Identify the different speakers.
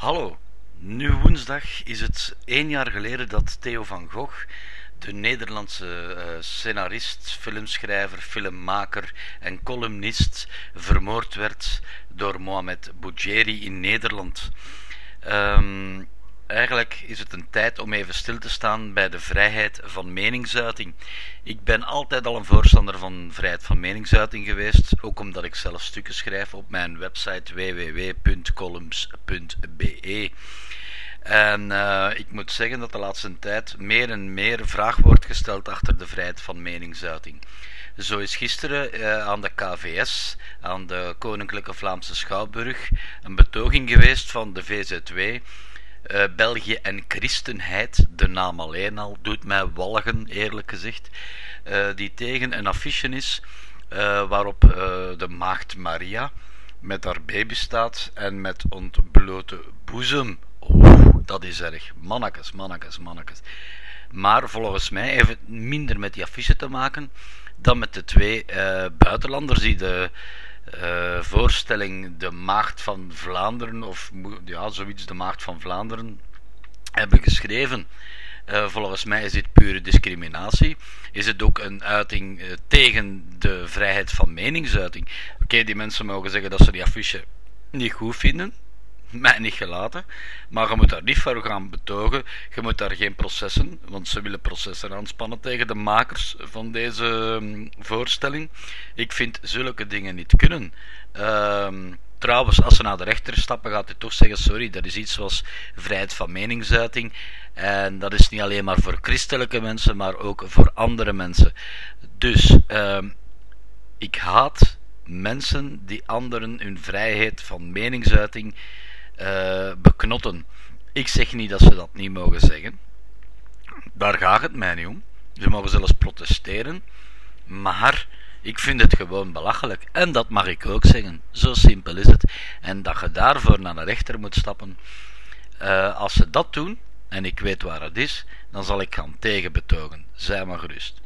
Speaker 1: Hallo, nu woensdag is het één jaar geleden dat Theo van Gogh, de Nederlandse uh, scenarist, filmschrijver, filmmaker en columnist, vermoord werd door Mohamed Boudjeri in Nederland. Um, Eigenlijk is het een tijd om even stil te staan bij de vrijheid van meningsuiting. Ik ben altijd al een voorstander van vrijheid van meningsuiting geweest, ook omdat ik zelf stukken schrijf op mijn website www.columns.be. En uh, ik moet zeggen dat de laatste tijd meer en meer vraag wordt gesteld achter de vrijheid van meningsuiting. Zo is gisteren uh, aan de KVS, aan de Koninklijke Vlaamse Schouwburg, een betoging geweest van de VZW uh, België en christenheid, de naam alleen al, doet mij walgen, eerlijk gezegd, uh, die tegen een affiche is uh, waarop de maagd Maria met haar baby staat en met ontblote boezem. Oeh, dat is erg. Mannekes, mannekes, mannekes. Maar volgens mij heeft het minder met die affiche te maken dan met de twee buitenlanders die de voorstelling De Maagd van Vlaanderen, of ja, zoiets, De Maagd van Vlaanderen, hebben geschreven. Uh, volgens mij is dit pure discriminatie. Is het ook een uiting uh, tegen de vrijheid van meningsuiting? Oké, die mensen mogen zeggen dat ze die affiche niet goed vinden mij niet gelaten. Maar je moet daar niet voor gaan betogen. Je moet daar geen processen, want ze willen processen aanspannen tegen de makers van deze um, voorstelling. Ik vind zulke dingen niet kunnen. Um, trouwens, als ze naar de rechter stappen, gaat hij toch zeggen: sorry, dat is iets zoals vrijheid van meningsuiting. En dat is niet alleen maar voor christelijke mensen, maar ook voor andere mensen. Dus um, ik haat mensen die anderen hun vrijheid van meningsuiting uh, beknotten. Ik zeg niet dat ze dat niet mogen zeggen. Daar gaat het mij niet om. Ze mogen zelfs protesteren. Maar ik vind het gewoon belachelijk. En dat mag ik ook zeggen. Zo simpel is het. En dat je daarvoor naar de rechter moet stappen. Uh, als ze dat doen, en ik weet waar het is, dan zal ik gaan tegenbetogen. Zij maar gerust.